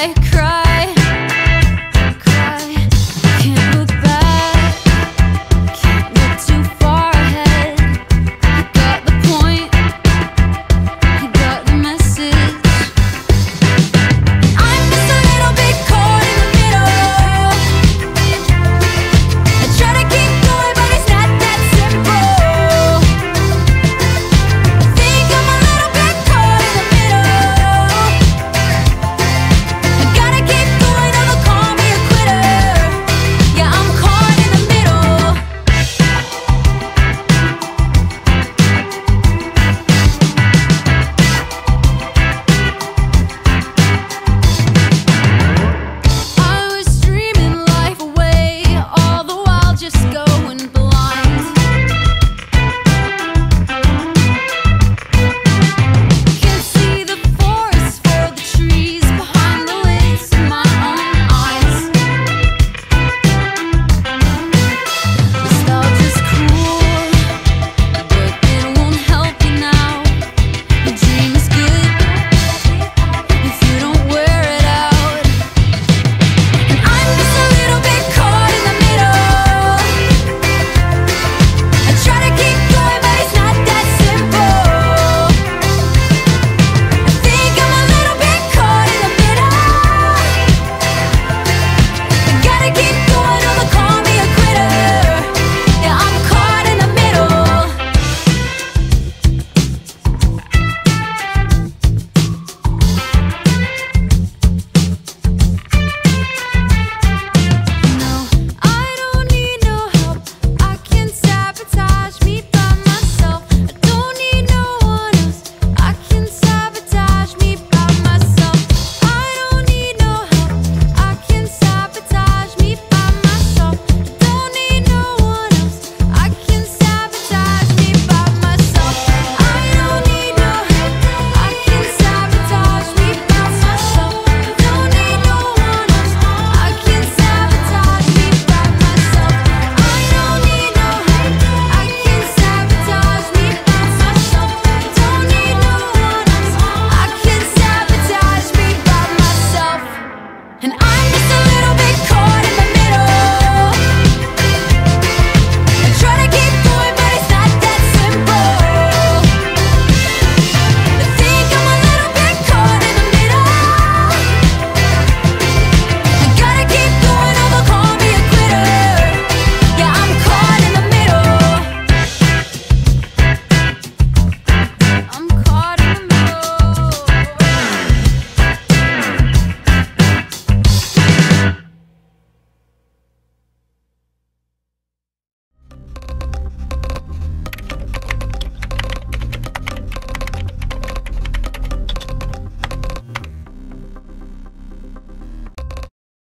I cry.